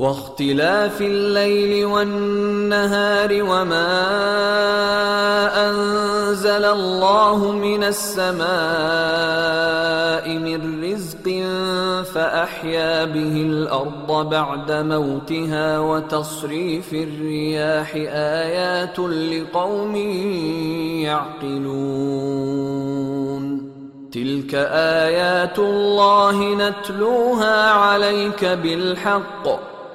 واختلاف الليل والنهار وما أنزل الله من السماء من رزق فأحيا به الأرض بعد موتها وتصريف الرياح آيات لقوم يعقلون. تلك آيات الله نتلوها عليك بالحق.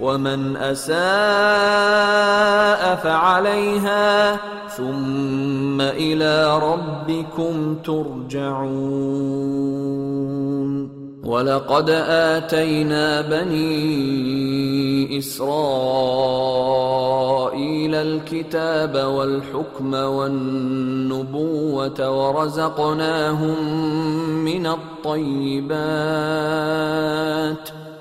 ومن أساء فعليها ثم إلى ربكم ترجعون. ولقد آتينا بني إسرائيل الكتاب والحكم والنبوة ورزقناهم من الطيبات.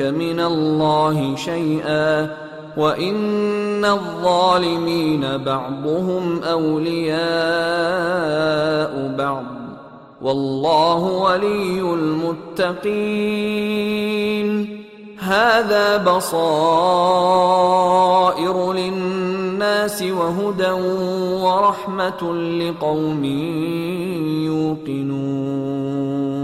من الله شيئا وإن الظالمين بعضهم أولياء بعض والله ولي المتقين هذا بصائر للناس وهدى ورحمة لقوم يوقنون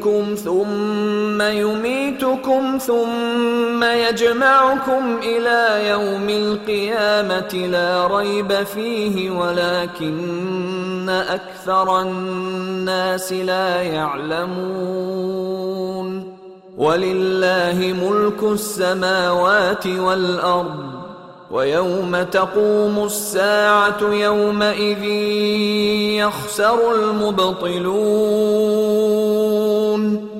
يحييكم ثم يميتكم ثم يجمعكم إلى يوم القيامة لا ريب فيه ولكن أكثر الناس لا يعلمون ولله ملك السماوات والأرض ويوم تقوم الساعة يومئذ يخسر المبطلون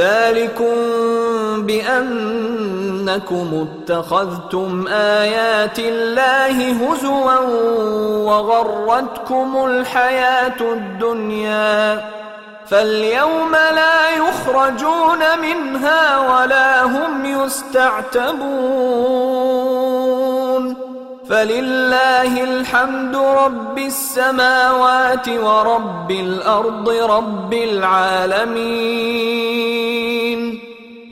ذلكم بأنكم اتخذتم آيات الله هزوا وغرتكم الحياة الدنيا فاليوم لا يخرجون منها ولا هم يستعتبون فلله الحمد رب السماوات ورب الأرض رب العالمين